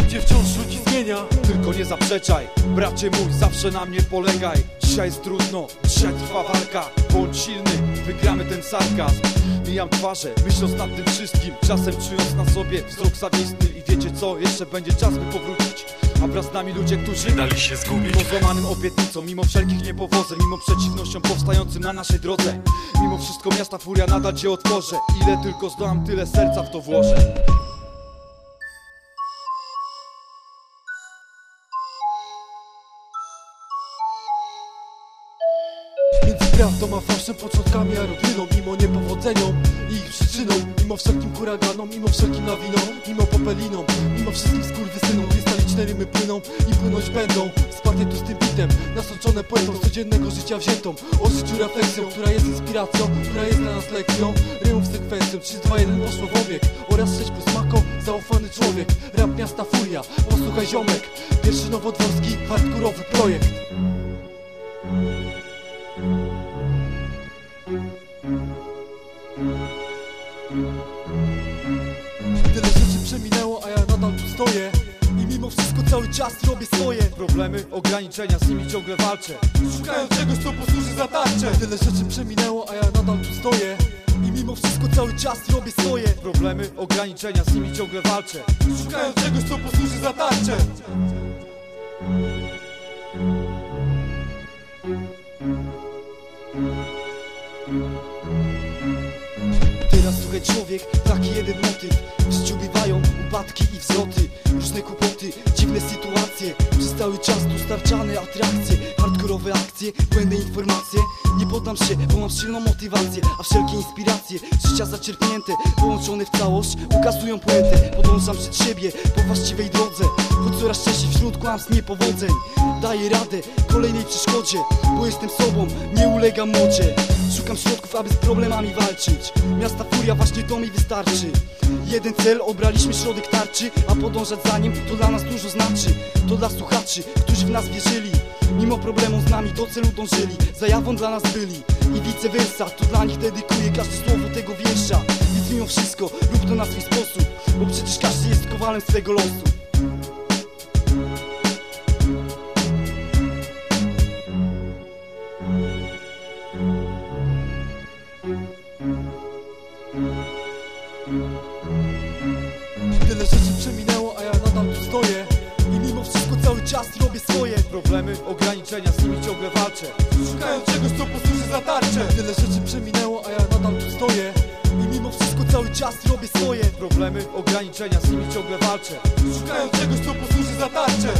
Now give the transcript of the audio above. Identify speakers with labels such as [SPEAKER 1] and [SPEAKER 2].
[SPEAKER 1] Życie wciąż ludzi zmienia Tylko nie zaprzeczaj. Bracie mój, zawsze na mnie polegaj. Dzisiaj jest trudno, dzisiaj trwa walka. Bądź silny, wygramy ten sarkazm. Mijam twarze, myśląc nad tym wszystkim. Czasem czując na sobie wzrok zawistny I wiecie co, jeszcze będzie czas by powrócić A wraz z nami ludzie, którzy
[SPEAKER 2] Dali się zgubić.
[SPEAKER 1] Mimo złamanym obietnicom, mimo wszelkich niepowodzeń Mimo przeciwnościom powstającym na naszej drodze. Mimo wszystko miasta furia nadal cię otworzę Ile tylko zdołam, tyle serca w to włożę
[SPEAKER 3] prawdą a fałszem, początkami a rutyną Mimo niepowodzeniom i ich przyczyną. Mimo wszelkim huraganom, mimo wszelkim lawinom Mimo popelinom, mimo wszystkim skurwysynom. Krystaliczne rymy płyną i płynąć będą. Wsparte tłustym bitem, nasączone poetą Z codziennego życia wziętą. O życiu refleksją, która jest inspiracją Która jest dla nas lekcją, rymów sekwencją 3, 2, 1 poszło w obieg. Oraz 6 plus mako, zaufany człowiek. Rap miasta furia, posłuchaj ziomek. Pierwszy nowodworski, hardkorowy projekt Tyle rzeczy przeminęło, a ja nadal tu stoję. I mimo wszystko cały czas robię swoje.
[SPEAKER 1] Problemy, ograniczenia, z nimi ciągle walczę.
[SPEAKER 3] Szukając czegoś, co posłuży za tarczę. Tyle rzeczy przeminęło, a ja nadal tu stoję. I mimo wszystko cały czas robię swoje.
[SPEAKER 1] Problemy, ograniczenia, z nimi ciągle walczę.
[SPEAKER 3] Szukając czegoś, co posłuży za tarczę
[SPEAKER 1] człowiek, taki jeden motyw. Bywają upadki i wzloty Różne kłopoty, dziwne sytuacje. Przez cały czas dostarczane atrakcje Hardkorowe akcje, błędne informacje. Nie poddam się, bo mam silną motywację A wszelkie inspiracje, życia zaczerpnięte Połączone w całość, ukazują puentę Podążam przed siebie, po właściwej drodze. Choć coraz częściej wśród kłamstw niepowodzeń. Daję radę kolejnej przeszkodzie Bo jestem sobą, nie ulegam modzie. Szukam środków, aby z problemami walczyć. Miasta furia właśnie to mi wystarczy. Jeden cel, obraliśmy środek tarczy A podążać za nim to dla nas dużo znaczy. To dla słuchaczy, którzy w nas wierzyli Mimo problemów z nami do celu dążyli Zajawą dla nas byli. I vice versa To dla nich dedykuję każde słowo tego wiersza. Więc mimo wszystko rób to na swój sposób Bo przecież każdy jest kowalem swego losu
[SPEAKER 3] czas robię swoje
[SPEAKER 1] Problemy, ograniczenia, z nimi ciągle walczę.
[SPEAKER 3] Szukając czegoś, co posłuży za tarczę. Tyle rzeczy przeminęło, a ja nadal tu stoję. I mimo wszystko cały czas robię swoje
[SPEAKER 1] Problemy, ograniczenia, z nimi ciągle walczę.
[SPEAKER 3] Szukając czegoś, co posłuży za tarczę